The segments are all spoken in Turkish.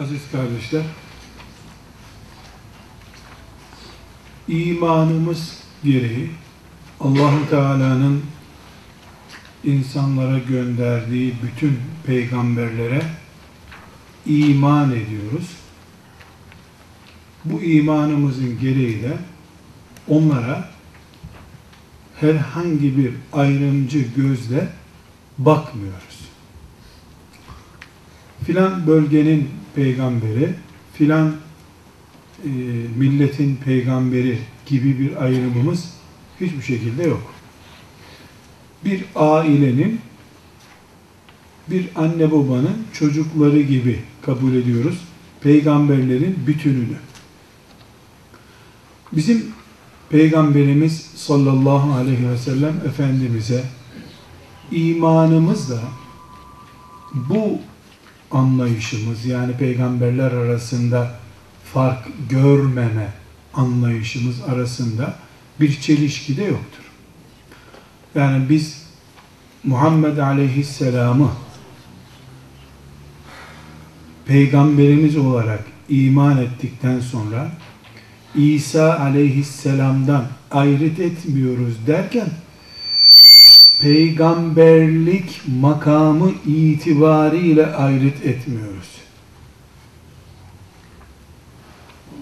Aziz kardeşler, imanımız gereği Allahu Teala'nın insanlara gönderdiği bütün peygamberlere iman ediyoruz. Bu imanımızın gereği de onlara herhangi bir ayrımcı gözle bakmıyoruz. Filan bölgenin peygamberi, filan e, milletin peygamberi gibi bir ayrımımız hiçbir şekilde yok. Bir ailenin, bir anne babanın çocukları gibi kabul ediyoruz peygamberlerin bütününü. Bizim Peygamberimiz sallallahu aleyhi ve sellem Efendimiz'e imanımızla bu anlayışımız yani peygamberler arasında fark görmeme anlayışımız arasında bir çelişki de yoktur. Yani biz Muhammed Aleyhisselam'ı peygamberimiz olarak iman ettikten sonra İsa Aleyhisselam'dan ayrıt etmiyoruz derken peygamberlik makamı itibariyle ayrıt etmiyoruz.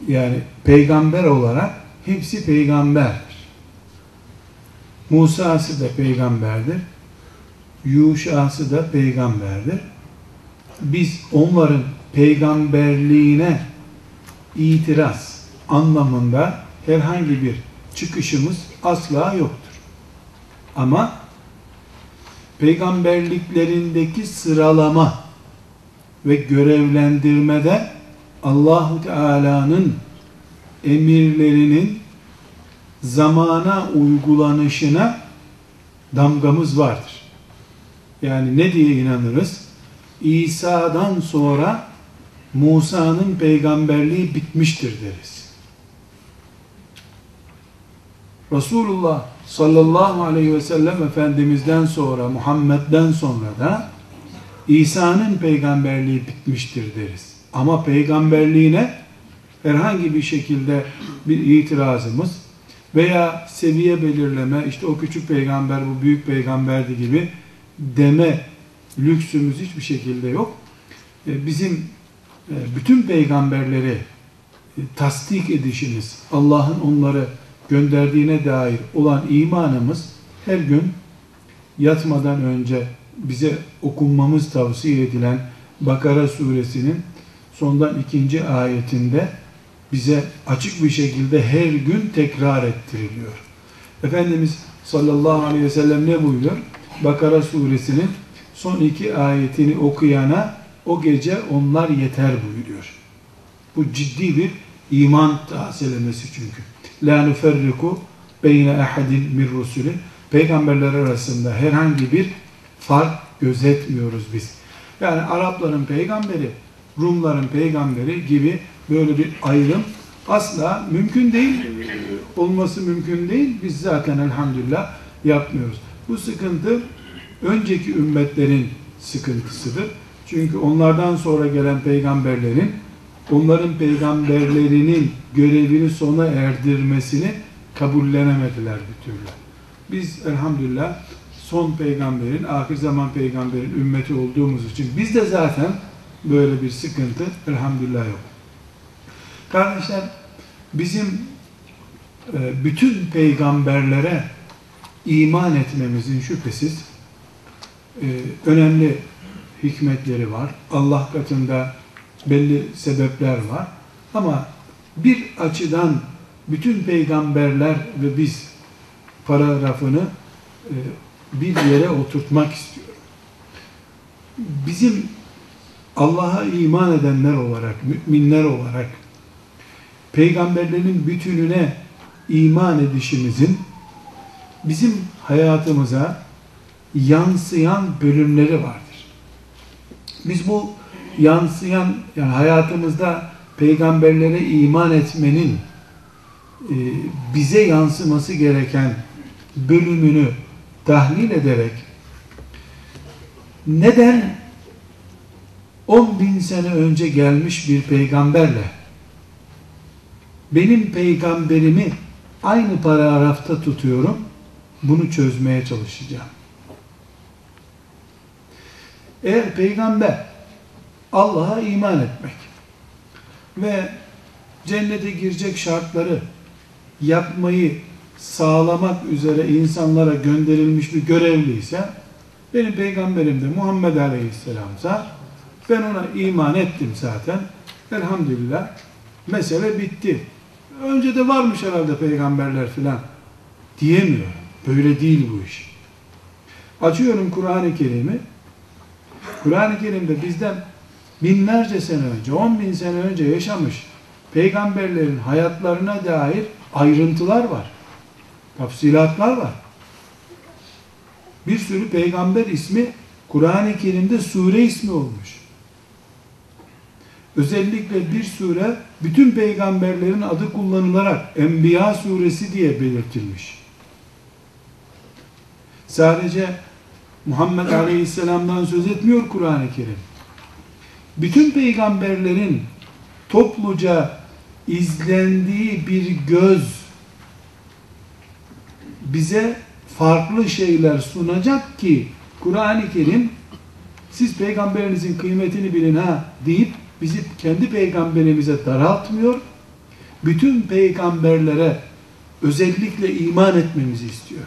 Yani peygamber olarak hepsi peygamberdir. Musa'sı da peygamberdir. Yuşa'sı da peygamberdir. Biz onların peygamberliğine itiraz anlamında herhangi bir çıkışımız asla yoktur. Ama peygamberliklerindeki sıralama ve görevlendirmede Allahu Teala'nın emirlerinin zamana uygulanışına damgamız vardır. Yani ne diye inanırız? İsa'dan sonra Musa'nın peygamberliği bitmiştir deriz. Resulullah sallallahu aleyhi ve sellem Efendimiz'den sonra, Muhammed'den sonra da İsa'nın peygamberliği bitmiştir deriz. Ama peygamberliğine herhangi bir şekilde bir itirazımız veya seviye belirleme, işte o küçük peygamber bu büyük peygamberdi gibi deme lüksümüz hiçbir şekilde yok. E, bizim e, bütün peygamberleri e, tasdik edişimiz, Allah'ın onları gönderdiğine dair olan imanımız her gün yatmadan önce bize okunmamız tavsiye edilen Bakara suresinin sondan ikinci ayetinde bize açık bir şekilde her gün tekrar ettiriliyor. Efendimiz sallallahu aleyhi ve sellem ne buyuruyor? Bakara suresinin son iki ayetini okuyana o gece onlar yeter buyuruyor. Bu ciddi bir iman tazelemesi çünkü. La nuferriku beyne ahadin min rusuli. Peygamberler arasında herhangi bir fark gözetmiyoruz biz. Yani Arapların peygamberi, Rumların peygamberi gibi böyle bir ayrım asla mümkün değil. Olması mümkün değil. Biz zaten elhamdülillah yapmıyoruz. Bu sıkıntı önceki ümmetlerin sıkıntısıdır. Çünkü onlardan sonra gelen peygamberlerin onların peygamberlerinin görevini sona erdirmesini kabullenemediler bir türlü. Biz elhamdülillah son peygamberin, ahir zaman peygamberin ümmeti olduğumuz için biz de zaten böyle bir sıkıntı elhamdülillah yok. Kardeşler bizim e, bütün peygamberlere iman etmemizin şüphesiz e, önemli hikmetleri var. Allah katında belli sebepler var. Ama bir açıdan bütün peygamberler ve biz paragrafını e, bir yere oturtmak istiyorum. Bizim Allah'a iman edenler olarak, müminler olarak peygamberlerin bütününe iman edişimizin bizim hayatımıza yansıyan bölümleri vardır. Biz bu yansıyan yani hayatımızda peygamberlere iman etmenin e, bize yansıması gereken bölümünü tahlil ederek neden 10 bin sene önce gelmiş bir peygamberle benim peygamberimi aynı paragrafta tutuyorum. Bunu çözmeye çalışacağım. Eğer peygamber Allah'a iman etmek ve cennete girecek şartları yapmayı sağlamak üzere insanlara gönderilmiş bir görevli ise benim peygamberim de Muhammed Aleyhisselam'sa ben ona iman ettim zaten. Elhamdülillah mesele bitti. Önce de varmış herhalde peygamberler filan diyemiyor. Böyle değil bu iş. Açıyorum Kur'an-ı Kerim'i. Kur'an-ı Kerim'de bizden binlerce sene önce, on bin sene önce yaşamış peygamberlerin hayatlarına dair ayrıntılar var. Tafsilatlar var. Bir sürü peygamber ismi Kur'an-ı Kerim'de sure ismi olmuş. Özellikle bir sure bütün peygamberlerin adı kullanılarak Enbiya suresi diye belirtilmiş. Sadece Muhammed Aleyhisselam'dan söz etmiyor Kur'an-ı Kerim. Bütün peygamberlerin topluca izlendiği bir göz bize farklı şeyler sunacak ki Kur'an-ı Kerim siz peygamberinizin kıymetini bilin ha deyip bizi kendi peygamberimize daraltmıyor. Bütün peygamberlere özellikle iman etmemizi istiyor.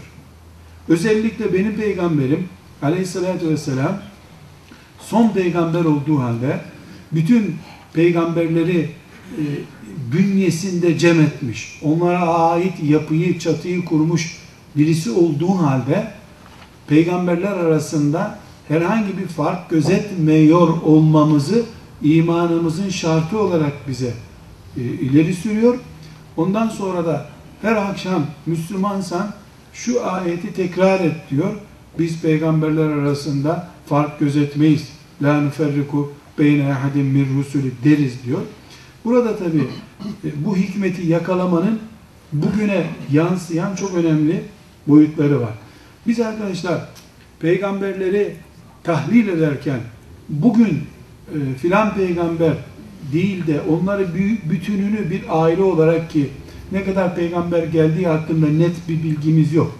Özellikle benim peygamberim aleyhissalatü vesselam son peygamber olduğu halde bütün peygamberleri e, bünyesinde cem etmiş, onlara ait yapıyı, çatıyı kurmuş birisi olduğu halde peygamberler arasında herhangi bir fark gözetmiyor olmamızı imanımızın şartı olarak bize e, ileri sürüyor. Ondan sonra da her akşam Müslümansan şu ayeti tekrar et diyor. Biz peygamberler arasında fark gözetmeyiz. La nuferriku beyne ehadin min rusulü deriz diyor. Burada tabi e, bu hikmeti yakalamanın bugüne yansıyan çok önemli boyutları var. Biz arkadaşlar peygamberleri tahlil ederken bugün e, filan peygamber değil de onları bütününü bir aile olarak ki ne kadar peygamber geldiği hakkında net bir bilgimiz yok.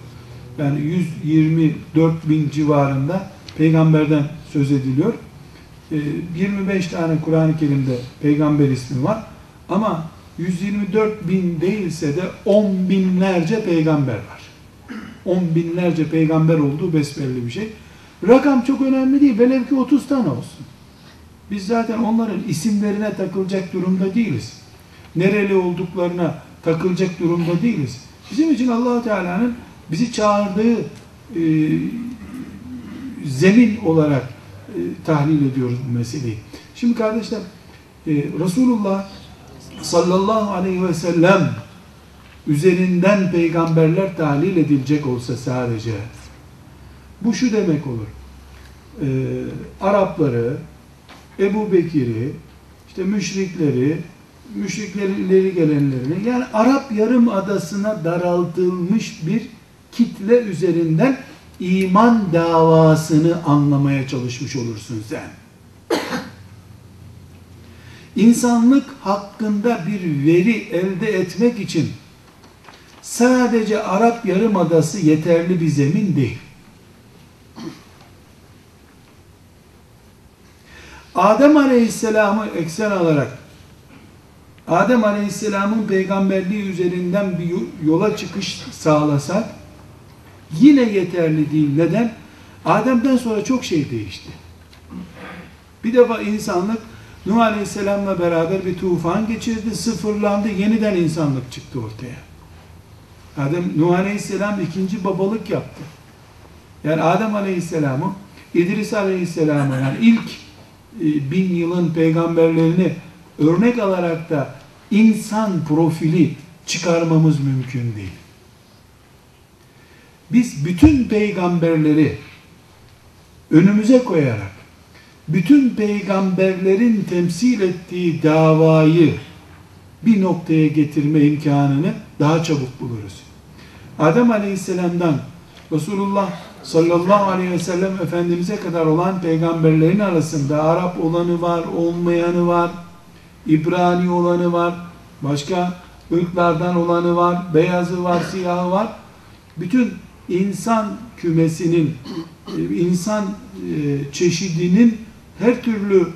Yani 124 bin civarında peygamberden söz ediliyor. 25 e, tane Kur'an-ı Kerim'de peygamber ismi var. Ama 124 bin değilse de 10 binlerce peygamber var. 10 binlerce peygamber olduğu besbelli bir şey. Rakam çok önemli değil. Velev ki 30 tane olsun. Biz zaten onların isimlerine takılacak durumda değiliz. Nereli olduklarına takılacak durumda değiliz. Bizim için allah Teala'nın bizi çağırdığı e, zemin olarak tahlil ediyoruz bu meseleyi. Şimdi kardeşler e, Resulullah sallallahu aleyhi ve sellem üzerinden peygamberler tahlil edilecek olsa sadece bu şu demek olur. E, Arapları, Ebu Bekir'i, işte müşrikleri, müşrikleri gelenlerini yani Arap yarım adasına daraltılmış bir kitle üzerinden iman davasını anlamaya çalışmış olursun sen. İnsanlık hakkında bir veri elde etmek için sadece Arap Yarımadası yeterli bir zemin değil. Adem Aleyhisselam'ı eksen alarak Adem Aleyhisselam'ın peygamberliği üzerinden bir yola çıkış sağlasak yine yeterli değil. Neden? Adem'den sonra çok şey değişti. Bir defa insanlık Nuh Aleyhisselam'la beraber bir tufan geçirdi, sıfırlandı, yeniden insanlık çıktı ortaya. Adem, Nuh Aleyhisselam ikinci babalık yaptı. Yani Adem Aleyhisselam'ı, İdris Aleyhisselam'ı yani ilk e, bin yılın peygamberlerini örnek alarak da insan profili çıkarmamız mümkün değil. Biz bütün peygamberleri önümüze koyarak bütün peygamberlerin temsil ettiği davayı bir noktaya getirme imkanını daha çabuk buluruz. Adem Aleyhisselam'dan Resulullah sallallahu aleyhi ve sellem Efendimiz'e kadar olan peygamberlerin arasında Arap olanı var, olmayanı var, İbrani olanı var, başka ırklardan olanı var, beyazı var, siyahı var. Bütün insan kümesinin, insan e, çeşidinin her türlü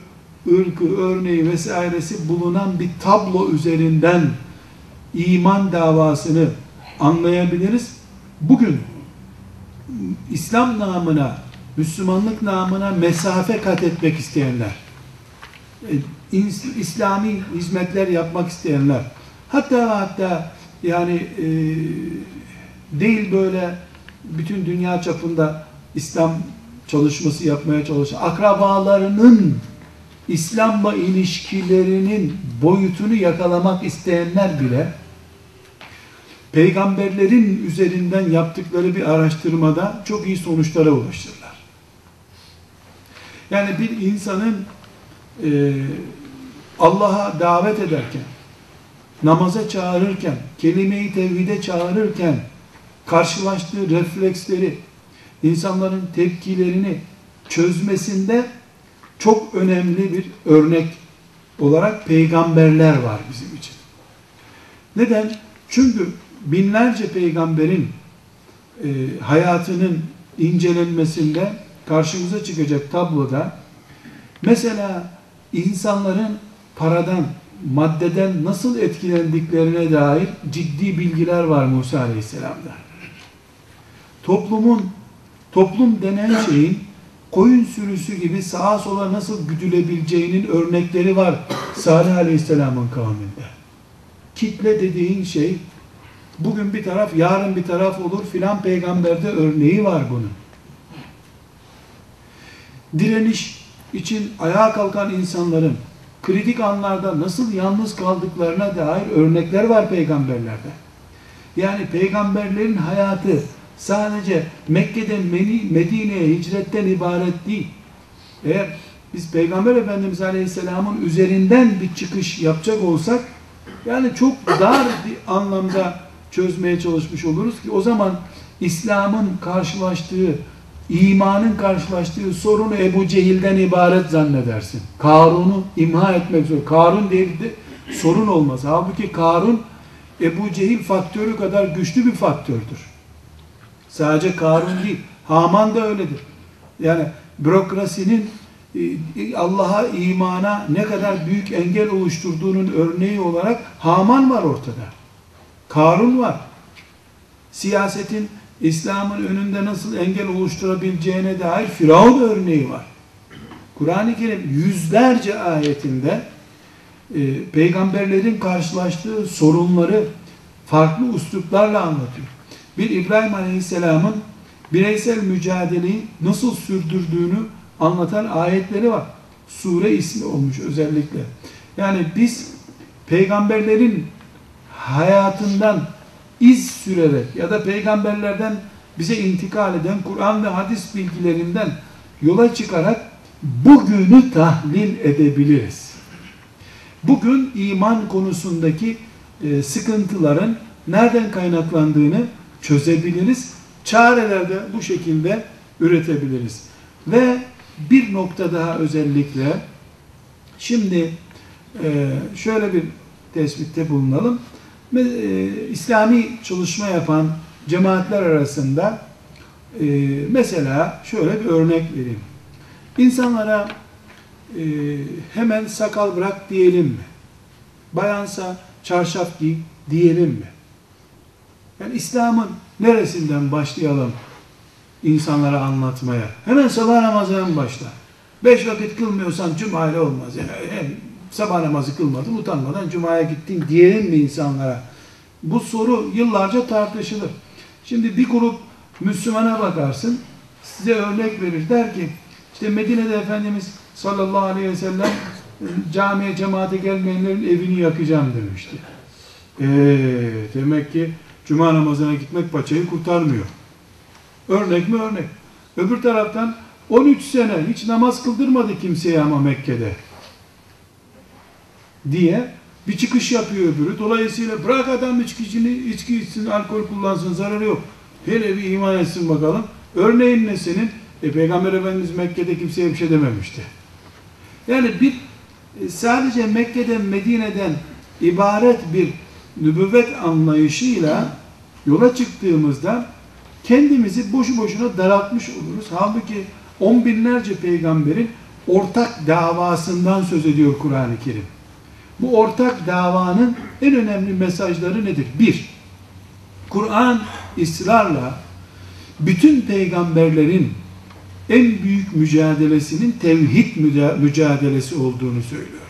ırkı, örneği vesairesi bulunan bir tablo üzerinden iman davasını anlayabiliriz. Bugün İslam namına, Müslümanlık namına mesafe kat etmek isteyenler, e, İslami hizmetler yapmak isteyenler, hatta hatta yani e, değil böyle bütün dünya çapında İslam çalışması yapmaya çalışan akrabalarının İslam'la ilişkilerinin boyutunu yakalamak isteyenler bile peygamberlerin üzerinden yaptıkları bir araştırmada çok iyi sonuçlara ulaşırlar. Yani bir insanın e, Allah'a davet ederken, namaza çağırırken, kelime-i tevhide çağırırken karşılaştığı refleksleri, insanların tepkilerini çözmesinde çok önemli bir örnek olarak peygamberler var bizim için. Neden? Çünkü binlerce peygamberin e, hayatının incelenmesinde karşımıza çıkacak tabloda mesela insanların paradan, maddeden nasıl etkilendiklerine dair ciddi bilgiler var Musa Aleyhisselam'da. Toplumun, toplum denen şeyin koyun sürüsü gibi sağa sola nasıl güdülebileceğinin örnekleri var Salih Aleyhisselam'ın kavminde. Kitle dediğin şey bugün bir taraf yarın bir taraf olur filan peygamberde örneği var bunun. Direniş için ayağa kalkan insanların kritik anlarda nasıl yalnız kaldıklarına dair örnekler var peygamberlerde. Yani peygamberlerin hayatı sadece Mekke'den Medine'ye hicretten ibaret değil. Eğer biz Peygamber Efendimiz Aleyhisselam'ın üzerinden bir çıkış yapacak olsak yani çok dar bir anlamda çözmeye çalışmış oluruz ki o zaman İslam'ın karşılaştığı, imanın karşılaştığı sorunu Ebu Cehil'den ibaret zannedersin. Karun'u imha etmek zor. Karun diye bir sorun olmaz. Halbuki Karun Ebu Cehil faktörü kadar güçlü bir faktördür. Sadece Karun değil. Haman da öyledir. Yani bürokrasinin e, Allah'a imana ne kadar büyük engel oluşturduğunun örneği olarak Haman var ortada. Karun var. Siyasetin İslam'ın önünde nasıl engel oluşturabileceğine dair Firavun örneği var. Kur'an-ı Kerim yüzlerce ayetinde e, peygamberlerin karşılaştığı sorunları farklı üsluplarla anlatıyor. Bir İbrahim Aleyhisselam'ın bireysel mücadeleyi nasıl sürdürdüğünü anlatan ayetleri var. Sure ismi olmuş özellikle. Yani biz peygamberlerin hayatından iz sürerek ya da peygamberlerden bize intikal eden Kur'an ve hadis bilgilerinden yola çıkarak bugünü tahlil edebiliriz. Bugün iman konusundaki e, sıkıntıların nereden kaynaklandığını çözebiliriz. Çareler de bu şekilde üretebiliriz. Ve bir nokta daha özellikle şimdi e, şöyle bir tespitte bulunalım. E, İslami çalışma yapan cemaatler arasında e, mesela şöyle bir örnek vereyim. İnsanlara hemen sakal bırak diyelim mi? Bayansa çarşaf giy diyelim mi? Yani İslam'ın neresinden başlayalım insanlara anlatmaya? Hemen sabah namazından başla. Beş vakit kılmıyorsan cuma ile olmaz. Yani sabah namazı kılmadın utanmadan cumaya gittin diyelim mi insanlara? Bu soru yıllarca tartışılır. Şimdi bir grup Müslümana bakarsın, size örnek verir. Der ki, işte Medine'de Efendimiz sallallahu aleyhi ve sellem camiye cemaate gelmeyenlerin evini yakacağım demişti. Eee demek ki Cuma namazına gitmek paçayı kurtarmıyor. Örnek mi örnek. Öbür taraftan 13 sene hiç namaz kıldırmadı kimseye ama Mekke'de. Diye bir çıkış yapıyor öbürü. Dolayısıyla bırak adam içkisini, içki içsin, alkol kullansın, zararı yok. Hele bir iman etsin bakalım. Örneğin ne senin? E, Peygamber Efendimiz Mekke'de kimseye bir şey dememişti. Yani bir e, sadece Mekke'den Medine'den ibaret bir nübüvvet anlayışıyla yola çıktığımızda kendimizi boşu boşuna daraltmış oluruz. Halbuki on binlerce peygamberin ortak davasından söz ediyor Kur'an-ı Kerim. Bu ortak davanın en önemli mesajları nedir? Bir, Kur'an ısrarla bütün peygamberlerin en büyük mücadelesinin tevhid mücadelesi olduğunu söylüyor.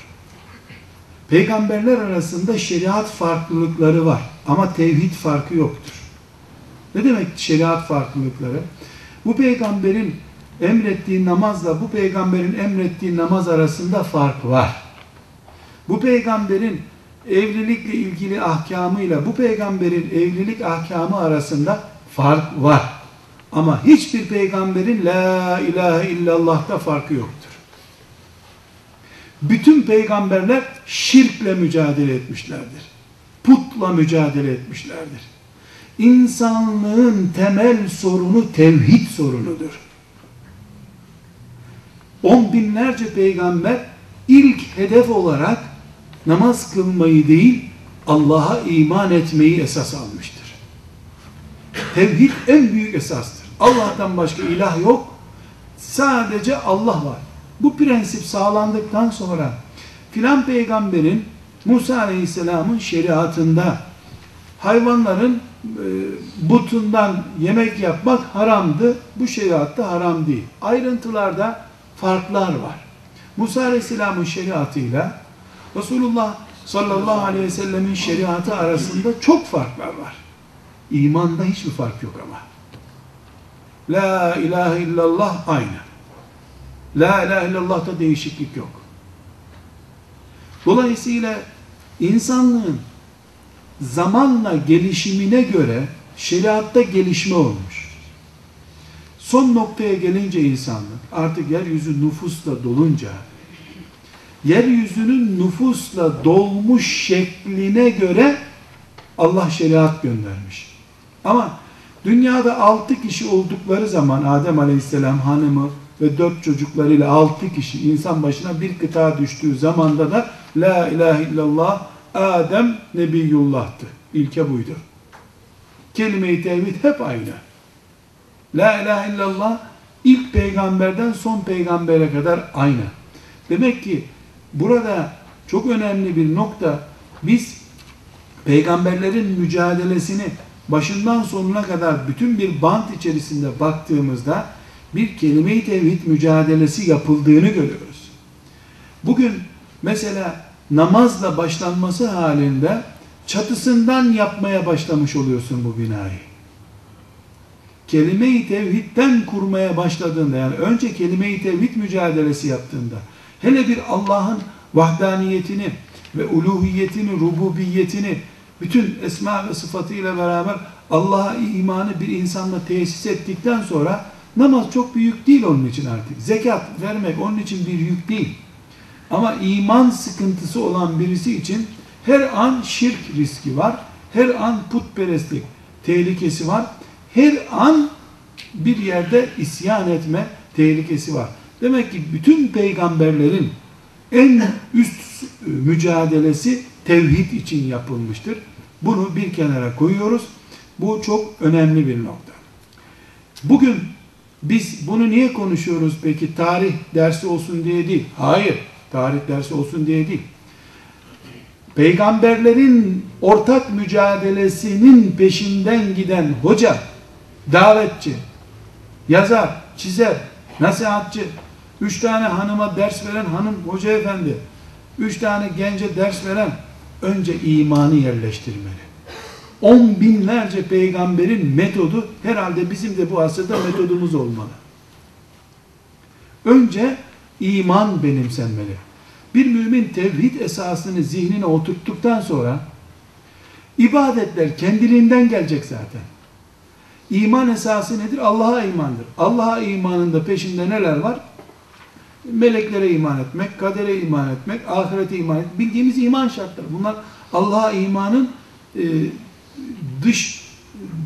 Peygamberler arasında şeriat farklılıkları var ama tevhid farkı yoktur. Ne demek şeriat farklılıkları? Bu peygamberin emrettiği namazla bu peygamberin emrettiği namaz arasında fark var. Bu peygamberin evlilikle ilgili ahkamıyla bu peygamberin evlilik ahkamı arasında fark var. Ama hiçbir peygamberin la ilahe illallah'ta farkı yoktur. Bütün peygamberler şirkle mücadele etmişlerdir. Putla mücadele etmişlerdir. İnsanlığın temel sorunu tevhid sorunudur. On binlerce peygamber ilk hedef olarak namaz kılmayı değil, Allah'a iman etmeyi esas almıştır. Tevhid en büyük esastır. Allah'tan başka ilah yok. Sadece Allah var. Bu prensip sağlandıktan sonra filan peygamberin Musa Aleyhisselam'ın şeriatında hayvanların e, butundan yemek yapmak haramdı. Bu şeriatta haram değil. Ayrıntılarda farklar var. Musa Aleyhisselam'ın şeriatıyla Resulullah sallallahu aleyhi ve sellemin şeriatı arasında çok farklar var. İmanda hiçbir fark yok ama. La ilahe illallah aynı. La ilahe illallah'ta değişiklik yok. Dolayısıyla insanlığın zamanla gelişimine göre şeriatta gelişme olmuş. Son noktaya gelince insanlık artık yeryüzü nüfusla dolunca yeryüzünün nüfusla dolmuş şekline göre Allah şeriat göndermiş. Ama dünyada altı kişi oldukları zaman Adem Aleyhisselam hanımı ve dört çocuklarıyla altı kişi insan başına bir kıta düştüğü zamanda da La ilahe illallah Adem Nebiyullah'tı. İlke buydu. Kelime-i tevhid hep aynı. La ilahe illallah ilk peygamberden son peygambere kadar aynı. Demek ki burada çok önemli bir nokta biz peygamberlerin mücadelesini başından sonuna kadar bütün bir bant içerisinde baktığımızda bir kelime-i tevhid mücadelesi yapıldığını görüyoruz. Bugün mesela namazla başlanması halinde çatısından yapmaya başlamış oluyorsun bu binayı. Kelime-i tevhidden kurmaya başladığında yani önce kelime-i tevhid mücadelesi yaptığında hele bir Allah'ın vahdaniyetini ve uluhiyetini, rububiyetini bütün esma ve sıfatıyla beraber Allah'a imanı bir insanla tesis ettikten sonra namaz çok büyük değil onun için artık. Zekat vermek onun için bir yük değil. Ama iman sıkıntısı olan birisi için her an şirk riski var. Her an putperestlik tehlikesi var. Her an bir yerde isyan etme tehlikesi var. Demek ki bütün peygamberlerin en üst mücadelesi tevhid için yapılmıştır. Bunu bir kenara koyuyoruz. Bu çok önemli bir nokta. Bugün biz bunu niye konuşuyoruz peki? Tarih dersi olsun diye değil. Hayır. Tarih dersi olsun diye değil. Peygamberlerin ortak mücadelesinin peşinden giden hoca, davetçi, yazar, çizer, nasihatçı, üç tane hanıma ders veren hanım hoca efendi, üç tane gence ders veren önce imanı yerleştirmeli. On binlerce peygamberin metodu herhalde bizim de bu asırda metodumuz olmalı. Önce iman benimsenmeli. Bir mümin tevhid esasını zihnine oturttuktan sonra ibadetler kendiliğinden gelecek zaten. İman esası nedir? Allah'a imandır. Allah'a imanında peşinde neler var? Meleklere iman etmek, kadere iman etmek, ahirete iman etmek. Bildiğimiz iman şartları. Bunlar Allah'a imanın e, dış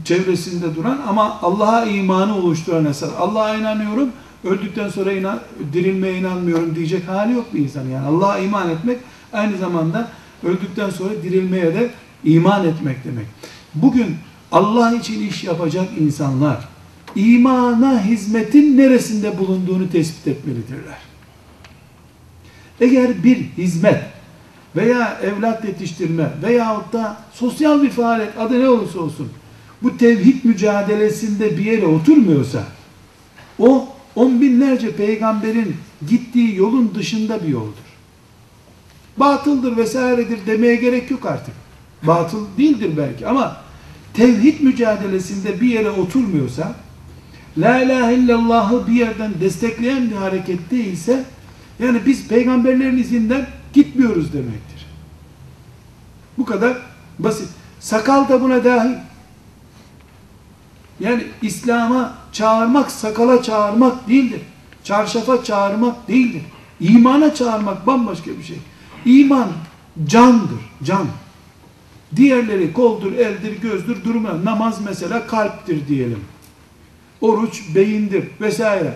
çevresinde duran ama Allah'a imanı oluşturan eser. Allah'a inanıyorum, öldükten sonra inan, dirilmeye inanmıyorum diyecek hali yok bir insan. Yani Allah'a iman etmek aynı zamanda öldükten sonra dirilmeye de iman etmek demek. Bugün Allah için iş yapacak insanlar imana hizmetin neresinde bulunduğunu tespit etmelidirler. Eğer bir hizmet veya evlat yetiştirme veyahut da sosyal bir faaliyet adı ne olursa olsun bu tevhid mücadelesinde bir yere oturmuyorsa o on binlerce peygamberin gittiği yolun dışında bir yoldur. Batıldır vesairedir demeye gerek yok artık. Batıl değildir belki ama tevhid mücadelesinde bir yere oturmuyorsa La ilahe illallah'ı bir yerden destekleyen bir hareket değilse yani biz peygamberlerin izinden gitmiyoruz demektir. Bu kadar basit. Sakal da buna dahil. Yani İslam'a çağırmak, sakala çağırmak değildir. Çarşafa çağırmak değildir. İmana çağırmak bambaşka bir şey. İman candır, can. Diğerleri koldur, eldir, gözdür, durma. Namaz mesela kalptir diyelim. Oruç beyindir vesaire.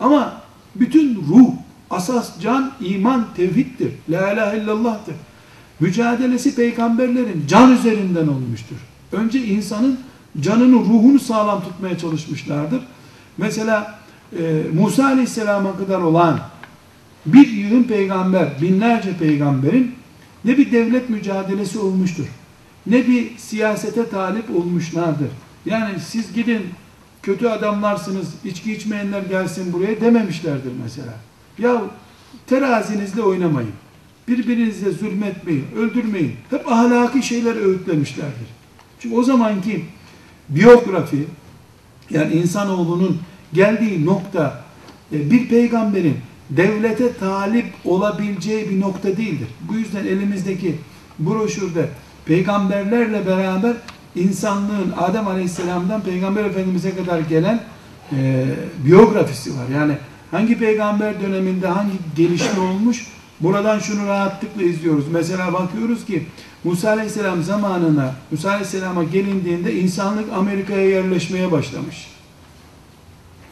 Ama bütün ruh, asas can, iman, tevhiddir. La ilahe illallah'tır. Mücadelesi peygamberlerin can üzerinden olmuştur. Önce insanın canını, ruhunu sağlam tutmaya çalışmışlardır. Mesela e, Musa Aleyhisselam'a kadar olan bir yığın peygamber, binlerce peygamberin ne bir devlet mücadelesi olmuştur, ne bir siyasete talip olmuşlardır. Yani siz gidin kötü adamlarsınız, içki içmeyenler gelsin buraya dememişlerdir mesela. Ya terazinizle oynamayın, birbirinizle zulmetmeyin, öldürmeyin. Hep ahlaki şeyler öğütlemişlerdir. Çünkü o zamanki biyografi, yani insanoğlunun geldiği nokta, e, bir peygamberin devlete talip olabileceği bir nokta değildir. Bu yüzden elimizdeki broşürde peygamberlerle beraber insanlığın Adem Aleyhisselam'dan Peygamber Efendimiz'e kadar gelen e, biyografisi var. Yani hangi peygamber döneminde hangi gelişme olmuş buradan şunu rahatlıkla izliyoruz. Mesela bakıyoruz ki Musa Aleyhisselam zamanına Musa Aleyhisselam'a gelindiğinde insanlık Amerika'ya yerleşmeye başlamış.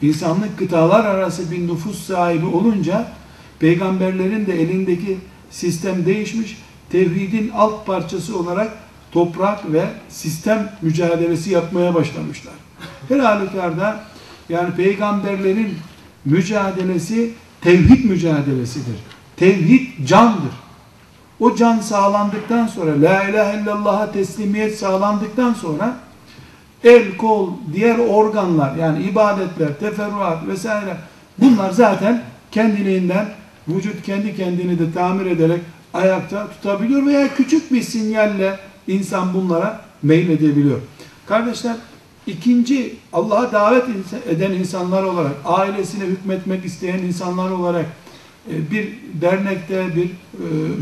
İnsanlık kıtalar arası bir nüfus sahibi olunca peygamberlerin de elindeki sistem değişmiş. Tevhidin alt parçası olarak toprak ve sistem mücadelesi yapmaya başlamışlar. Her halükarda yani peygamberlerin mücadelesi tevhid mücadelesidir. Tevhid candır. O can sağlandıktan sonra la ilahe illallah'a teslimiyet sağlandıktan sonra el, kol, diğer organlar yani ibadetler, teferruat vesaire bunlar zaten kendiliğinden vücut kendi kendini de tamir ederek ayakta tutabiliyor veya küçük bir sinyalle insan bunlara meyledebiliyor. Kardeşler ikinci Allah'a davet eden insanlar olarak ailesine hükmetmek isteyen insanlar olarak e, bir dernekte bir e,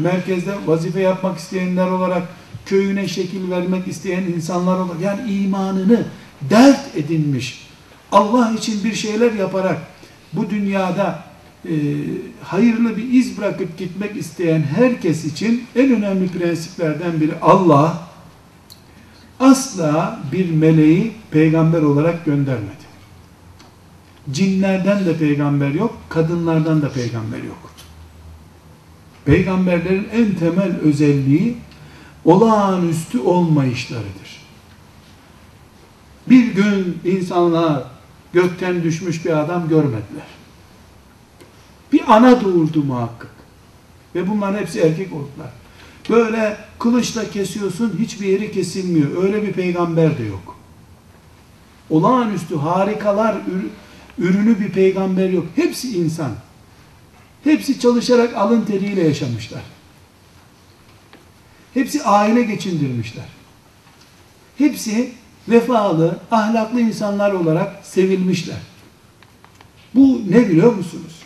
merkezde vazife yapmak isteyenler olarak köyüne şekil vermek isteyen insanlar olarak yani imanını dert edinmiş Allah için bir şeyler yaparak bu dünyada e, hayırlı bir iz bırakıp gitmek isteyen herkes için en önemli prensiplerden biri Allah asla bir meleği peygamber olarak göndermedi. Cinlerden de peygamber yok, kadınlardan da peygamber yok. Peygamberlerin en temel özelliği olağanüstü olmayışlarıdır. Bir gün insanlar gökten düşmüş bir adam görmediler. Bir ana doğurdu muhakkak. Ve bunların hepsi erkek oldular. Böyle kılıçla kesiyorsun hiçbir yeri kesilmiyor. Öyle bir peygamber de yok. Olağanüstü harikalar ürünü bir peygamber yok. Hepsi insan. Hepsi çalışarak alın teriyle yaşamışlar. Hepsi aile geçindirmişler. Hepsi vefalı, ahlaklı insanlar olarak sevilmişler. Bu ne biliyor musunuz?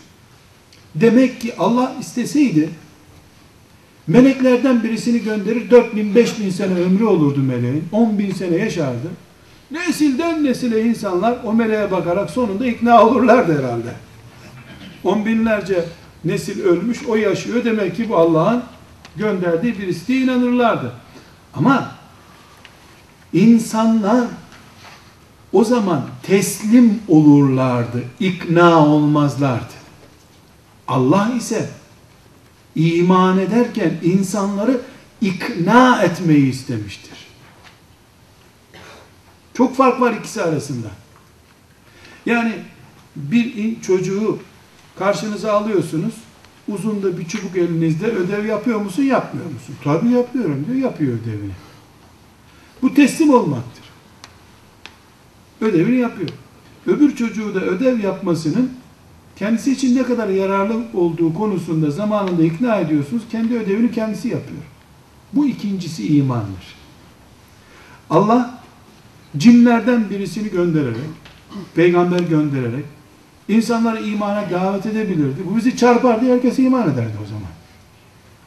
Demek ki Allah isteseydi meleklerden birisini gönderir 4000 5000 sene ömrü olurdu meleğin. 10 bin sene yaşardı. Nesilden nesile insanlar o meleğe bakarak sonunda ikna olurlardı herhalde. On binlerce nesil ölmüş, o yaşıyor. Demek ki bu Allah'ın gönderdiği birisi diye inanırlardı. Ama insanlar o zaman teslim olurlardı, ikna olmazlardı. Allah ise iman ederken insanları ikna etmeyi istemiştir. Çok fark var ikisi arasında. Yani bir çocuğu karşınıza alıyorsunuz, uzun da bir çubuk elinizde ödev yapıyor musun, yapmıyor musun? Tabii yapıyorum diyor, yapıyor ödevini. Bu teslim olmaktır. Ödevini yapıyor. Öbür çocuğu da ödev yapmasının kendisi için ne kadar yararlı olduğu konusunda zamanında ikna ediyorsunuz. Kendi ödevini kendisi yapıyor. Bu ikincisi imandır. Allah cinlerden birisini göndererek, peygamber göndererek insanları imana davet edebilirdi. Bu bizi çarpardı, herkes iman ederdi o zaman.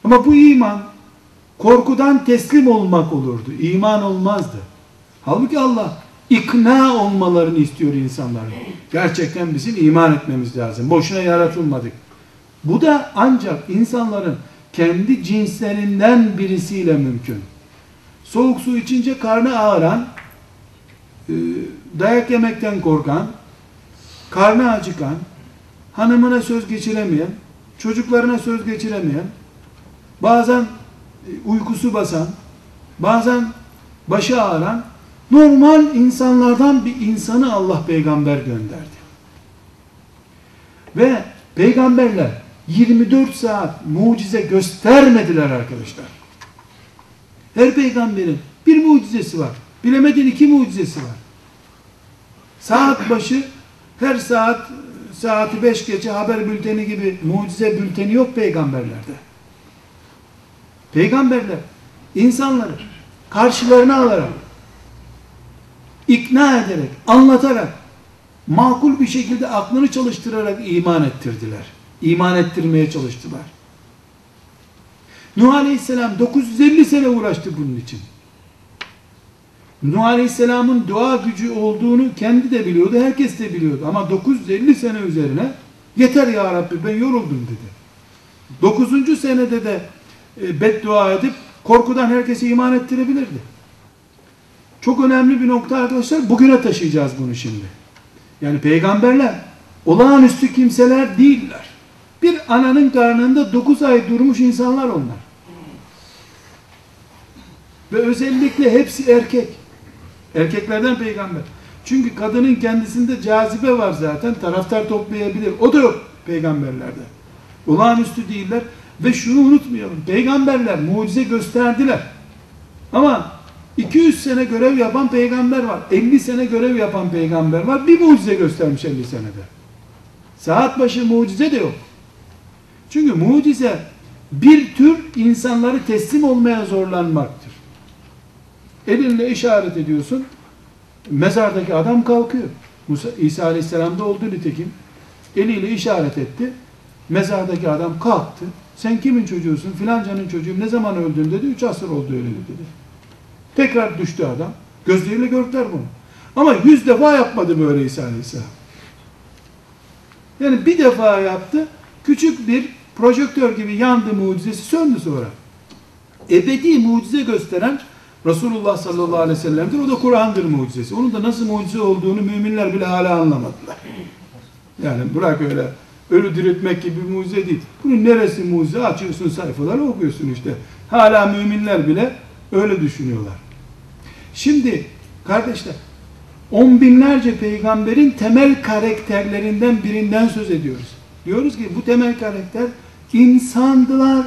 Ama bu iman korkudan teslim olmak olurdu. İman olmazdı. Halbuki Allah ikna olmalarını istiyor insanların. Gerçekten bizim iman etmemiz lazım. Boşuna yaratılmadık. Bu da ancak insanların kendi cinslerinden birisiyle mümkün. Soğuk su içince karnı ağıran, e, dayak yemekten korkan, karnı acıkan, hanımına söz geçiremeyen, çocuklarına söz geçiremeyen, bazen e, uykusu basan, bazen başı ağıran, normal insanlardan bir insanı Allah peygamber gönderdi. Ve peygamberler 24 saat mucize göstermediler arkadaşlar. Her peygamberin bir mucizesi var. Bilemedin iki mucizesi var. Saat başı her saat saati beş gece haber bülteni gibi mucize bülteni yok peygamberlerde. Peygamberler insanları karşılarına alarak ikna ederek, anlatarak makul bir şekilde aklını çalıştırarak iman ettirdiler. İman ettirmeye çalıştılar. Nuh Aleyhisselam 950 sene uğraştı bunun için. Nuh Aleyhisselam'ın dua gücü olduğunu kendi de biliyordu, herkes de biliyordu. Ama 950 sene üzerine yeter ya Rabbi ben yoruldum dedi. 9. senede de e, beddua edip korkudan herkesi iman ettirebilirdi. Çok önemli bir nokta arkadaşlar. Bugüne taşıyacağız bunu şimdi. Yani peygamberler olağanüstü kimseler değiller. Bir ananın karnında 9 ay durmuş insanlar onlar. Ve özellikle hepsi erkek. Erkeklerden peygamber. Çünkü kadının kendisinde cazibe var zaten. Taraftar toplayabilir. O da yok peygamberlerde. Olağanüstü değiller. Ve şunu unutmayalım. Peygamberler mucize gösterdiler. Ama 200 sene görev yapan peygamber var. 50 sene görev yapan peygamber var. Bir mucize göstermiş 50 senede. Saat başı mucize de yok. Çünkü mucize bir tür insanları teslim olmaya zorlanmaktır. Elinle işaret ediyorsun. Mezardaki adam kalkıyor. Musa, İsa Aleyhisselam'da oldu nitekim. Eliyle işaret etti. Mezardaki adam kalktı. Sen kimin çocuğusun? Filancanın çocuğum. Ne zaman öldün dedi. Üç asır oldu öyle dedi. Tekrar düştü adam. Gözleriyle gördüler bunu. Ama yüz defa yapmadı böyle İsa Aleyhisselam. Yani bir defa yaptı. Küçük bir projektör gibi yandı mucizesi söndü sonra. Ebedi mucize gösteren Resulullah sallallahu aleyhi ve sellem'dir. O da Kur'an'dır mucizesi. Onun da nasıl mucize olduğunu müminler bile hala anlamadılar. Yani bırak öyle ölü diriltmek gibi bir mucize değil. Bunun neresi mucize? Açıyorsun sayfaları okuyorsun işte. Hala müminler bile öyle düşünüyorlar. Şimdi kardeşler on binlerce peygamberin temel karakterlerinden birinden söz ediyoruz. Diyoruz ki bu temel karakter insandılar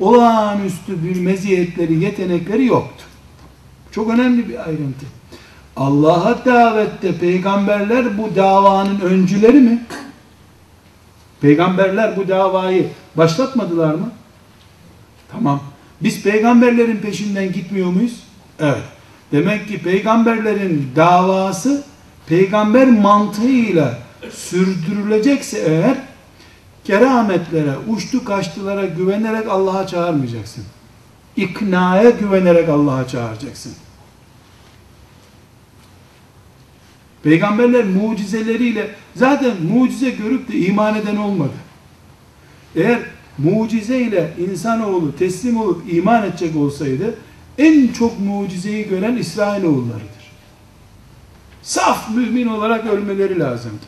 olağanüstü bir meziyetleri, yetenekleri yoktu. Çok önemli bir ayrıntı. Allah'a davette peygamberler bu davanın öncüleri mi? Peygamberler bu davayı başlatmadılar mı? Tamam. Biz peygamberlerin peşinden gitmiyor muyuz? Evet. Demek ki peygamberlerin davası peygamber mantığıyla sürdürülecekse eğer kerametlere, uçtu kaçtılara güvenerek Allah'a çağırmayacaksın. İknaya güvenerek Allah'a çağıracaksın. Peygamberler mucizeleriyle zaten mucize görüp de iman eden olmadı. Eğer mucize ile insanoğlu teslim olup iman edecek olsaydı en çok mucizeyi gören İsrailoğullarıdır. Saf mümin olarak ölmeleri lazımdı.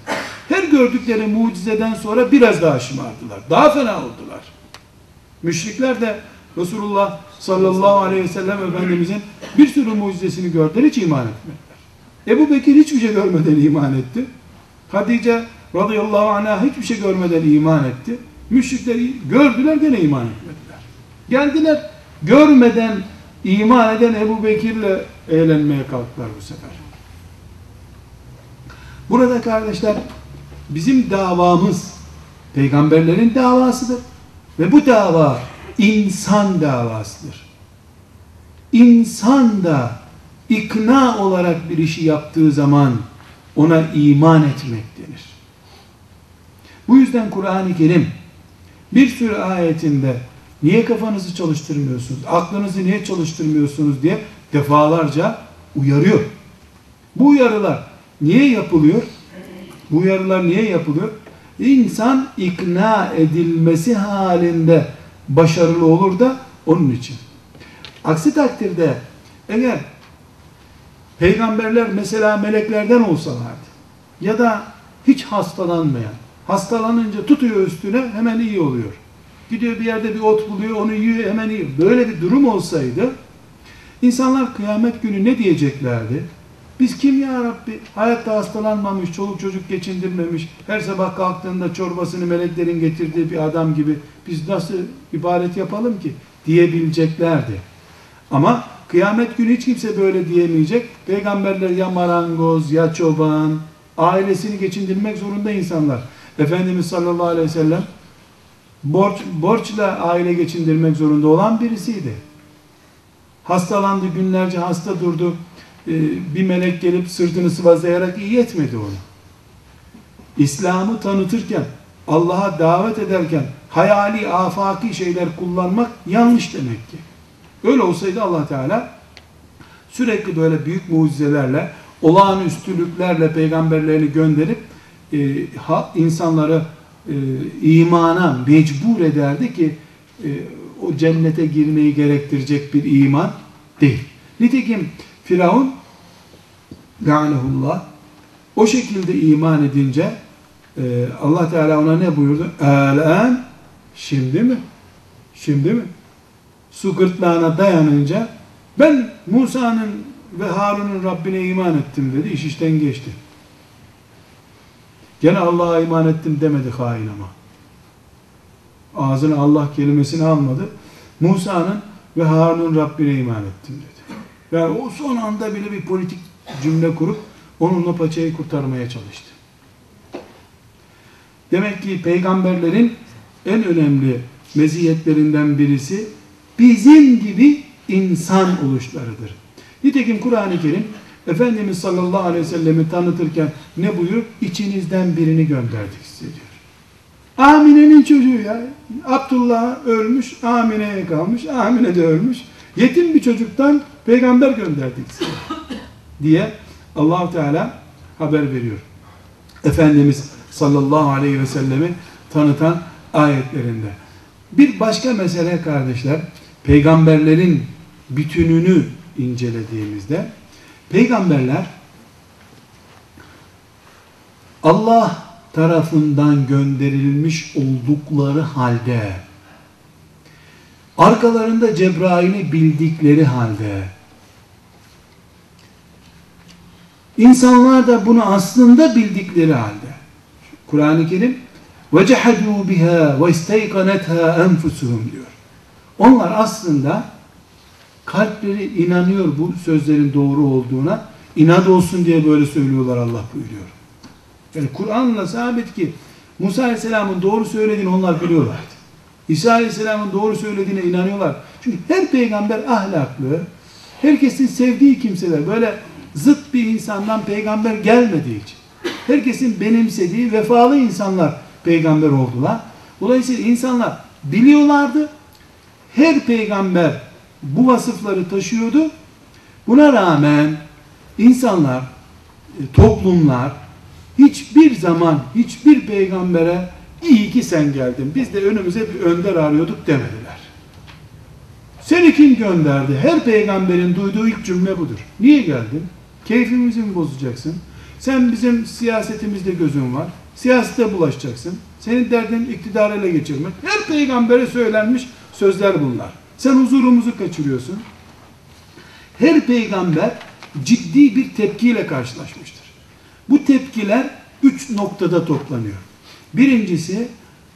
Her gördükleri mucizeden sonra biraz daha şımardılar. Daha fena oldular. Müşrikler de Resulullah sallallahu aleyhi ve sellem Efendimizin bir sürü mucizesini gördüler hiç iman etmediler. Ebu Bekir hiçbir şey görmeden iman etti. Hatice radıyallahu anh'a hiçbir şey görmeden iman etti. Müşrikler gördüler gene iman etmediler. Geldiler görmeden iman eden Ebu Bekir'le eğlenmeye kalktılar bu sefer. Burada kardeşler bizim davamız peygamberlerin davasıdır. Ve bu dava insan davasıdır. İnsan da ikna olarak bir işi yaptığı zaman ona iman etmek denir. Bu yüzden Kur'an-ı Kerim bir sürü ayetinde niye kafanızı çalıştırmıyorsunuz, aklınızı niye çalıştırmıyorsunuz diye defalarca uyarıyor. Bu uyarılar niye yapılıyor? Bu uyarılar niye yapılıyor? İnsan ikna edilmesi halinde başarılı olur da onun için. Aksi takdirde eğer peygamberler mesela meleklerden olsalardı ya da hiç hastalanmayan, hastalanınca tutuyor üstüne hemen iyi oluyor. Gidiyor bir yerde bir ot buluyor, onu yiyor hemen iyi. Böyle bir durum olsaydı insanlar kıyamet günü ne diyeceklerdi? Biz kim ya Rabbi? Hayatta hastalanmamış, çoluk çocuk geçindirmemiş, her sabah kalktığında çorbasını meleklerin getirdiği bir adam gibi biz nasıl ibadet yapalım ki? Diyebileceklerdi. Ama kıyamet günü hiç kimse böyle diyemeyecek. Peygamberler ya marangoz ya çoban, ailesini geçindirmek zorunda insanlar. Efendimiz sallallahu aleyhi ve sellem borç, borçla aile geçindirmek zorunda olan birisiydi. Hastalandı, günlerce hasta durdu. Ee, bir melek gelip sırtını sıvazlayarak iyi etmedi onu. İslam'ı tanıtırken, Allah'a davet ederken hayali, afaki şeyler kullanmak yanlış demek ki. Öyle olsaydı allah Teala sürekli böyle büyük mucizelerle, olağanüstülüklerle peygamberlerini gönderip e, ha, insanları e, imana mecbur ederdi ki e, o cennete girmeyi gerektirecek bir iman değil. Nitekim Firavun La'nehullah o şekilde iman edince e, Allah Teala ona ne buyurdu? Elen şimdi mi? Şimdi mi? Su gırtlağına dayanınca ben Musa'nın ve Harun'un Rabbine iman ettim dedi. İş işten geçti. Gene Allah'a iman ettim demedi hain ama. Ağzına Allah kelimesini almadı. Musa'nın ve Harun'un Rabbine iman ettim dedi. Yani o son anda bile bir politik cümle kurup onunla paçayı kurtarmaya çalıştı. Demek ki peygamberlerin en önemli meziyetlerinden birisi bizim gibi insan oluşlarıdır. Nitekim Kur'an-ı Kerim Efendimiz sallallahu aleyhi ve sellemi tanıtırken ne buyur? İçinizden birini gönderdik size diyor. Amine'nin çocuğu ya. Abdullah ölmüş, Amine'ye kalmış, Amine de ölmüş. Yetim bir çocuktan peygamber gönderdik size. diye allah Teala haber veriyor. Efendimiz sallallahu aleyhi ve sellemi tanıtan ayetlerinde. Bir başka mesele kardeşler, peygamberlerin bütününü incelediğimizde, peygamberler Allah tarafından gönderilmiş oldukları halde, arkalarında Cebrail'i bildikleri halde, İnsanlar da bunu aslında bildikleri halde. Kur'an-ı Kerim وَجَحَدُوا بِهَا وَاِسْتَيْقَنَتْهَا اَنْفُسُهُمْ diyor. Onlar aslında kalpleri inanıyor bu sözlerin doğru olduğuna. İnat olsun diye böyle söylüyorlar Allah buyuruyor. Yani Kur'an'la sabit ki Musa Aleyhisselam'ın doğru söylediğini onlar biliyorlardı. İsa Aleyhisselam'ın doğru söylediğine inanıyorlar. Çünkü her peygamber ahlaklı, herkesin sevdiği kimseler böyle zıt bir insandan peygamber gelmediği için herkesin benimsediği vefalı insanlar peygamber oldular. Dolayısıyla insanlar biliyorlardı. Her peygamber bu vasıfları taşıyordu. Buna rağmen insanlar, e, toplumlar hiçbir zaman hiçbir peygambere iyi ki sen geldin. Biz de önümüze bir önder arıyorduk demediler. Seni kim gönderdi? Her peygamberin duyduğu ilk cümle budur. Niye geldin? Keyfimizi mi bozacaksın? Sen bizim siyasetimizde gözün var. Siyasete bulaşacaksın. Senin derdin iktidar ele geçirmek. Her peygambere söylenmiş sözler bunlar. Sen huzurumuzu kaçırıyorsun. Her peygamber ciddi bir tepkiyle karşılaşmıştır. Bu tepkiler üç noktada toplanıyor. Birincisi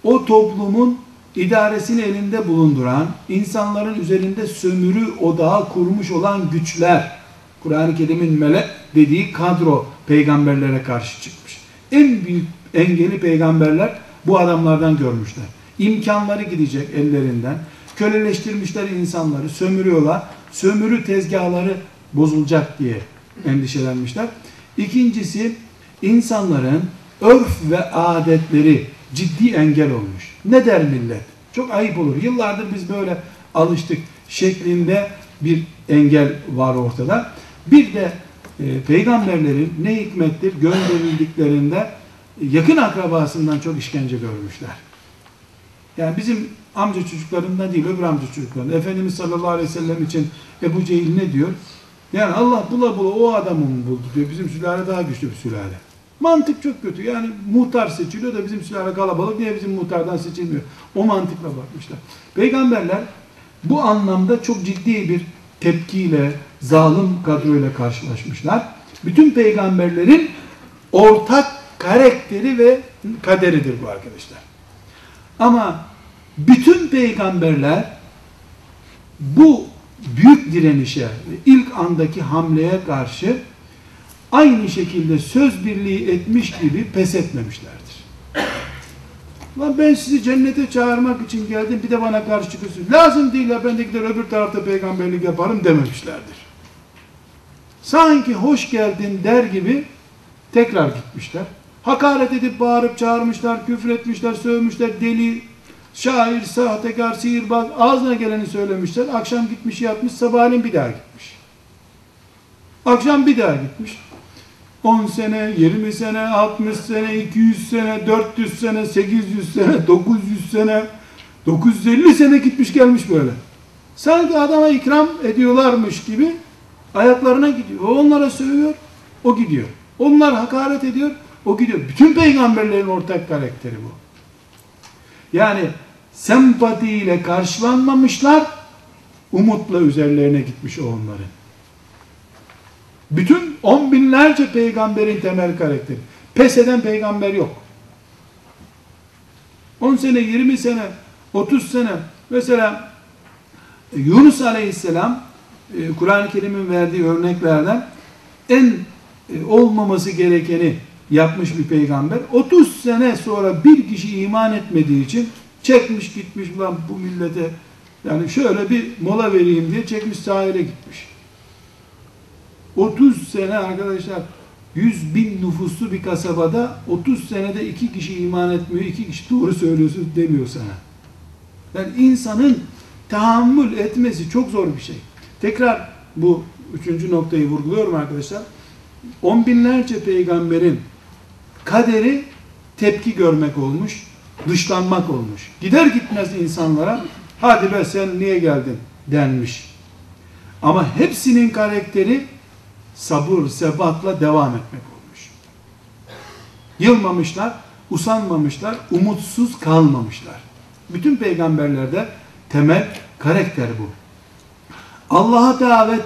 o toplumun idaresini elinde bulunduran, insanların üzerinde sömürü odağı kurmuş olan güçler, Kur'an-ı Kerim'in melek dediği kadro peygamberlere karşı çıkmış. En büyük engeli peygamberler bu adamlardan görmüşler. İmkanları gidecek ellerinden. Köleleştirmişler insanları, sömürüyorlar. Sömürü tezgahları bozulacak diye endişelenmişler. İkincisi insanların örf ve adetleri ciddi engel olmuş. Ne der millet? Çok ayıp olur. Yıllardır biz böyle alıştık şeklinde bir engel var ortada. Bir de e, peygamberlerin ne hikmettir gönderildiklerinde yakın akrabasından çok işkence görmüşler. Yani bizim amca çocuklarından değil öbür amca çocuklarından. Efendimiz sallallahu aleyhi ve sellem için Ebu Cehil ne diyor? Yani Allah bula bula o adamı mı buldu diyor. Bizim sülale daha güçlü bir sülale. Mantık çok kötü. Yani muhtar seçiliyor da bizim sülale kalabalık niye bizim muhtardan seçilmiyor? O mantıkla bakmışlar. Peygamberler bu anlamda çok ciddi bir tepkiyle, zalim kadroyla karşılaşmışlar. Bütün peygamberlerin ortak karakteri ve kaderidir bu arkadaşlar. Ama bütün peygamberler bu büyük direnişe ilk andaki hamleye karşı aynı şekilde söz birliği etmiş gibi pes etmemişlerdir. Lan ben sizi cennete çağırmak için geldim bir de bana karşı çıkıyorsun. Lazım değil ya ben de gider öbür tarafta peygamberlik yaparım dememişlerdir. Sanki hoş geldin der gibi tekrar gitmişler. Hakaret edip bağırıp çağırmışlar, küfür etmişler, sövmüşler, deli, şair, sahtekar, sihirbaz ağzına geleni söylemişler. Akşam gitmiş yatmış, sabahleyin bir daha gitmiş. Akşam bir daha gitmiş. 10 sene, 20 sene, 60 sene, 200 sene, 400 sene, 800 sene, 900 sene, 950 sene gitmiş gelmiş böyle. Sanki adama ikram ediyorlarmış gibi ayaklarına gidiyor. O onlara sövüyor, o gidiyor. Onlar hakaret ediyor, o gidiyor. Bütün peygamberlerin ortak karakteri bu. Yani sempatiyle karşılanmamışlar, umutla üzerlerine gitmiş o onların. Bütün on binlerce peygamberin temel karakteri. Pes eden peygamber yok. 10 sene, 20 sene, 30 sene mesela Yunus Aleyhisselam e, Kur'an-ı Kerim'in verdiği örneklerden en e, olmaması gerekeni yapmış bir peygamber. 30 sene sonra bir kişi iman etmediği için çekmiş gitmiş ulan bu millete yani şöyle bir mola vereyim diye çekmiş sahile gitmiş. 30 sene arkadaşlar 100 bin nüfuslu bir kasabada 30 senede iki kişi iman etmiyor, iki kişi doğru söylüyorsun demiyor sana. Yani insanın tahammül etmesi çok zor bir şey. Tekrar bu üçüncü noktayı vurguluyorum arkadaşlar. On binlerce peygamberin kaderi tepki görmek olmuş, dışlanmak olmuş. Gider gitmez insanlara hadi be sen niye geldin denmiş. Ama hepsinin karakteri sabır, sebatla devam etmek olmuş. Yılmamışlar, usanmamışlar, umutsuz kalmamışlar. Bütün peygamberlerde temel karakter bu. Allah'a davet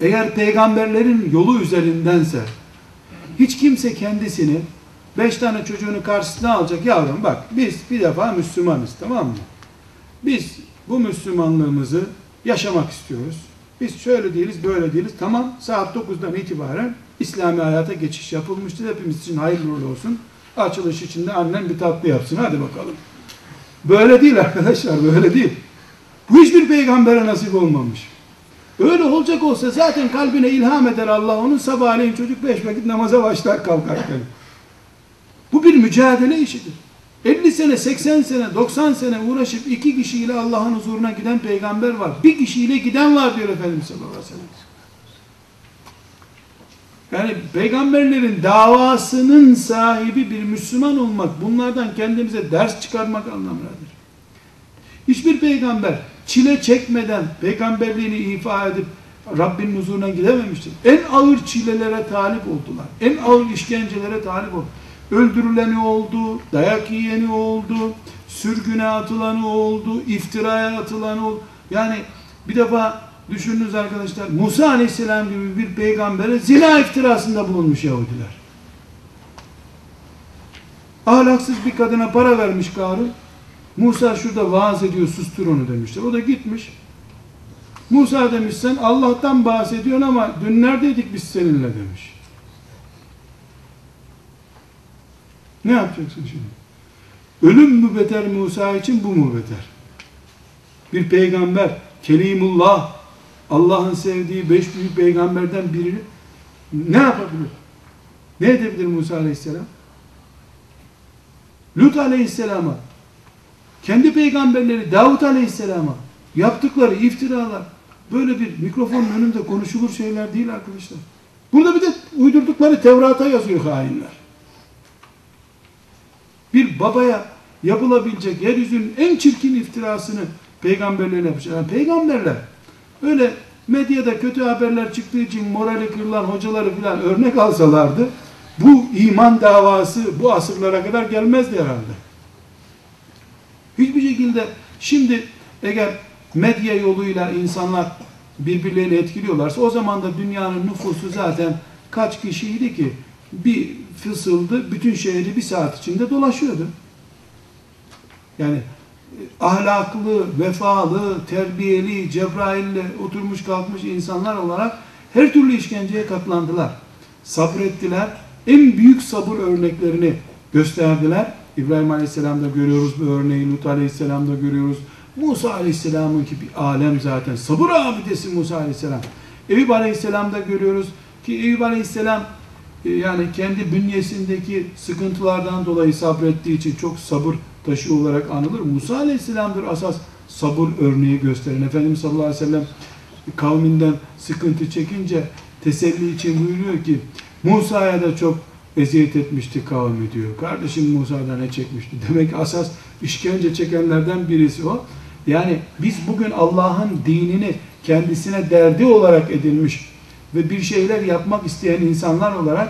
eğer peygamberlerin yolu üzerindense hiç kimse kendisini beş tane çocuğunu karşısına alacak yavrum bak biz bir defa Müslümanız tamam mı? Biz bu Müslümanlığımızı yaşamak istiyoruz. Biz şöyle değiliz, böyle değiliz. Tamam, saat 9'dan itibaren İslami hayata geçiş yapılmıştır. Hepimiz için hayırlı olsun. Açılış içinde annem bir tatlı yapsın. Hadi bakalım. Böyle değil arkadaşlar, böyle değil. Bu hiçbir peygambere nasip olmamış. Öyle olacak olsa zaten kalbine ilham eder Allah onun sabahleyin çocuk beş vakit namaza başlar kalkarken. Bu bir mücadele işidir. 50 sene, 80 sene, 90 sene uğraşıp iki kişiyle Allah'ın huzuruna giden peygamber var. Bir kişiyle giden var diyor Efendimiz sallallahu aleyhi ve sellem. Yani peygamberlerin davasının sahibi bir Müslüman olmak, bunlardan kendimize ders çıkarmak anlamındadır. Hiçbir peygamber çile çekmeden peygamberliğini ifa edip Rabbinin huzuruna gidememiştir. En ağır çilelere talip oldular. En ağır işkencelere talip oldu. Öldürüleni oldu, dayak yiyeni oldu, sürgüne atılanı oldu, iftiraya atılanı oldu. Yani bir defa düşününüz arkadaşlar, Musa Aleyhisselam gibi bir peygambere zina iftirasında bulunmuş Yahudiler. Ahlaksız bir kadına para vermiş Karun. Musa şurada vaaz ediyor, sustur onu demişler. O da gitmiş. Musa demiş sen Allah'tan bahsediyorsun ama dün neredeydik biz seninle demiş. Ne yapacaksın şimdi? Ölüm mü beter Musa için bu mu beter? Bir peygamber, Kelimullah, Allah'ın sevdiği beş büyük peygamberden biri ne yapabilir? Ne edebilir Musa Aleyhisselam? Lut Aleyhisselam'a, kendi peygamberleri Davut Aleyhisselam'a yaptıkları iftiralar böyle bir mikrofonun önünde konuşulur şeyler değil arkadaşlar. Burada bir de uydurdukları Tevrat'a yazıyor hainler. Bir babaya yapılabilecek yeryüzünün en çirkin iftirasını peygamberlerine yapmışlar. Yani peygamberler öyle medyada kötü haberler çıktığı için morali kırılan hocaları filan örnek alsalardı bu iman davası bu asırlara kadar gelmezdi herhalde. Hiçbir şekilde şimdi eğer medya yoluyla insanlar birbirlerini etkiliyorlarsa o zaman da dünyanın nüfusu zaten kaç kişiydi ki bir fısıldı bütün şehri bir saat içinde dolaşıyordu. Yani e, ahlaklı, vefalı, terbiyeli, Cebrail'le oturmuş kalkmış insanlar olarak her türlü işkenceye katlandılar. Sabrettiler. En büyük sabır örneklerini gösterdiler. İbrahim Aleyhisselam'da görüyoruz bu örneği, Lut Aleyhisselam'da görüyoruz. Musa Aleyhisselam'ın ki bir alem zaten. Sabır abidesi Musa Aleyhisselam. Eyüp Aleyhisselam'da görüyoruz ki Eyüp Aleyhisselam yani kendi bünyesindeki sıkıntılardan dolayı sabrettiği için çok sabır taşı olarak anılır. Musa Aleyhisselam'dır asas sabır örneği gösteren. Efendimiz sallallahu aleyhi ve sellem kavminden sıkıntı çekince teselli için buyuruyor ki Musa'ya da çok eziyet etmişti kavmi diyor. Kardeşim Musa'da ne çekmişti? Demek ki asas işkence çekenlerden birisi o. Yani biz bugün Allah'ın dinini kendisine derdi olarak edinmiş ve bir şeyler yapmak isteyen insanlar olarak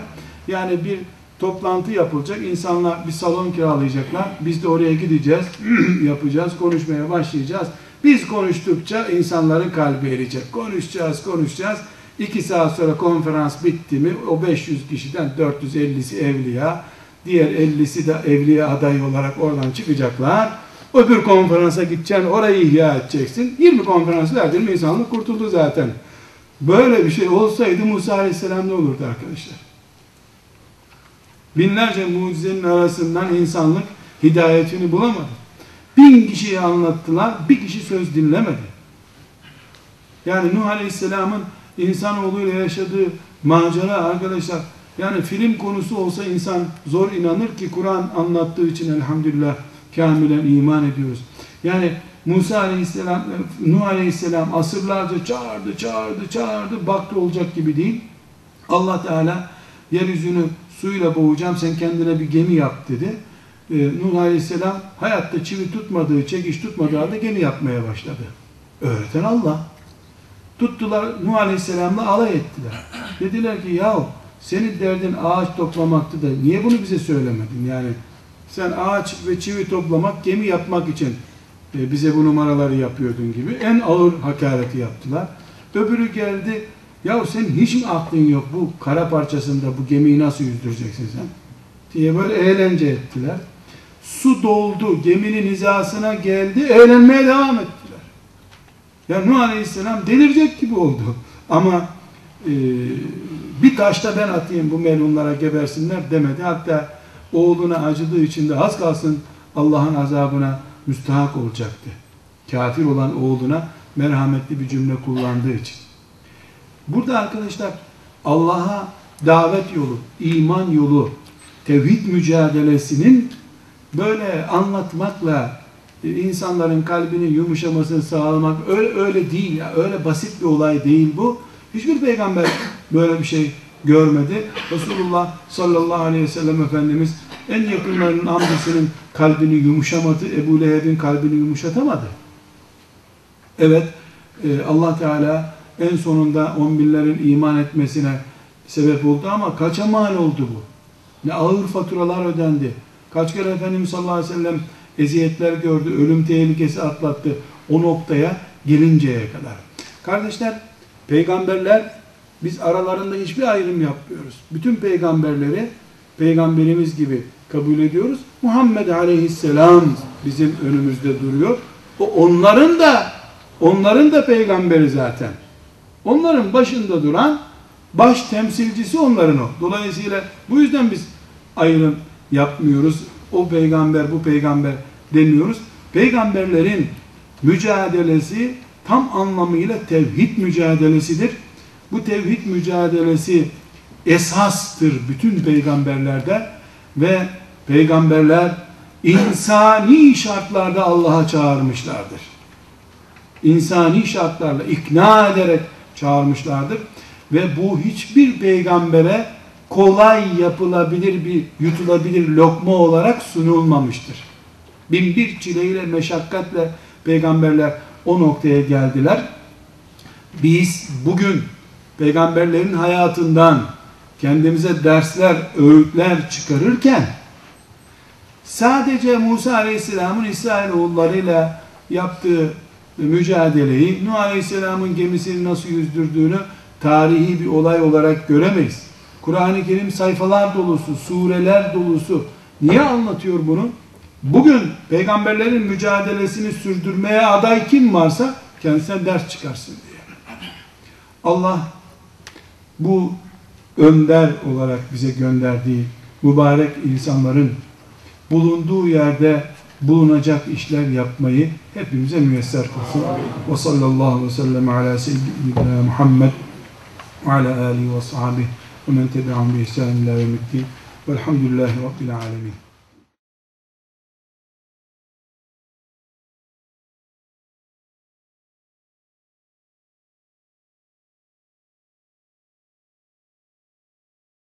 yani bir toplantı yapılacak. insanlar bir salon kiralayacaklar. Biz de oraya gideceğiz, yapacağız, konuşmaya başlayacağız. Biz konuştukça insanların kalbi eriyecek. Konuşacağız, konuşacağız. İki saat sonra konferans bitti mi o 500 kişiden 450'si evliya, diğer 50'si de evliya adayı olarak oradan çıkacaklar. Öbür konferansa gideceksin, orayı ihya edeceksin. 20 konferans verdin mi insanlık kurtuldu zaten. Böyle bir şey olsaydı Musa Aleyhisselam ne olurdu arkadaşlar? Binlerce mucizenin arasından insanlık hidayetini bulamadı. Bin kişiye anlattılar, bir kişi söz dinlemedi. Yani Nuh Aleyhisselam'ın insanoğluyla yaşadığı macera arkadaşlar, yani film konusu olsa insan zor inanır ki Kur'an anlattığı için elhamdülillah kamilen iman ediyoruz. Yani Musa aleyhisselam, Nuh aleyhisselam asırlarca çağırdı, çağırdı, çağırdı, baktı olacak gibi değil. Allah Teala yeryüzünü suyla boğacağım, sen kendine bir gemi yap dedi. Ee, Nuh aleyhisselam hayatta çivi tutmadığı, çekiş tutmadığı halde gemi yapmaya başladı. Öğreten Allah. Tuttular Nuh aleyhisselamla alay ettiler. Dediler ki yahu senin derdin ağaç toplamaktı da niye bunu bize söylemedin? Yani sen ağaç ve çivi toplamak, gemi yapmak için e, bize bu numaraları yapıyordun gibi en ağır hakareti yaptılar. Öbürü geldi, ya sen hiç mi aklın yok bu kara parçasında bu gemiyi nasıl yüzdüreceksin sen? diye böyle eğlence ettiler. Su doldu, geminin hizasına geldi, eğlenmeye devam ettiler. Ya Nuh Aleyhisselam delirecek gibi oldu. Ama e, bir taşta ben atayım bu melunlara gebersinler demedi. Hatta oğluna acıdığı için de az kalsın Allah'ın azabına müstahak olacaktı. Kafir olan oğluna merhametli bir cümle kullandığı için. Burada arkadaşlar Allah'a davet yolu, iman yolu, tevhid mücadelesinin böyle anlatmakla e, insanların kalbinin yumuşamasını sağlamak öyle, öyle değil ya öyle basit bir olay değil bu. Hiçbir peygamber böyle bir şey görmedi. Resulullah sallallahu aleyhi ve sellem Efendimiz en yakınlarının amcasının kalbini yumuşamadı. Ebu Leheb'in kalbini yumuşatamadı. Evet e, Allah Teala en sonunda on binlerin iman etmesine sebep oldu ama kaça mal oldu bu? Ne ağır faturalar ödendi. Kaç kere Efendimiz sallallahu aleyhi ve sellem eziyetler gördü, ölüm tehlikesi atlattı o noktaya gelinceye kadar. Kardeşler, peygamberler biz aralarında hiçbir ayrım yapmıyoruz. Bütün peygamberleri peygamberimiz gibi kabul ediyoruz. Muhammed aleyhisselam bizim önümüzde duruyor. O onların da onların da peygamberi zaten. Onların başında duran baş temsilcisi onların o. Dolayısıyla bu yüzden biz ayrım yapmıyoruz. O peygamber, bu peygamber demiyoruz. Peygamberlerin mücadelesi tam anlamıyla tevhid mücadelesidir. Bu tevhid mücadelesi esastır bütün peygamberlerde ve peygamberler insani şartlarda Allah'a çağırmışlardır. İnsani şartlarla ikna ederek çağırmışlardır ve bu hiçbir peygambere kolay yapılabilir bir yutulabilir lokma olarak sunulmamıştır. Bin bir çileyle meşakkatle peygamberler o noktaya geldiler. Biz bugün peygamberlerin hayatından kendimize dersler, öğütler çıkarırken sadece Musa Aleyhisselam'ın İsrailoğullarıyla yaptığı mücadeleyi, Nuh Aleyhisselam'ın gemisini nasıl yüzdürdüğünü tarihi bir olay olarak göremeyiz. Kur'an-ı Kerim sayfalar dolusu, sureler dolusu. Niye anlatıyor bunu? Bugün peygamberlerin mücadelesini sürdürmeye aday kim varsa kendisine ders çıkarsın diye. Allah bu önder olarak bize gönderdiği mübarek insanların bulunduğu yerde bulunacak işler yapmayı hepimize müyesser kılsın. Ve sallallahu aleyhi ve sellem ala seyyidina Muhammed ve ala alihi ve sahabihi ve men tebi'ahum bi ihsan ila yevmiddin velhamdülillahi rabbil alemin.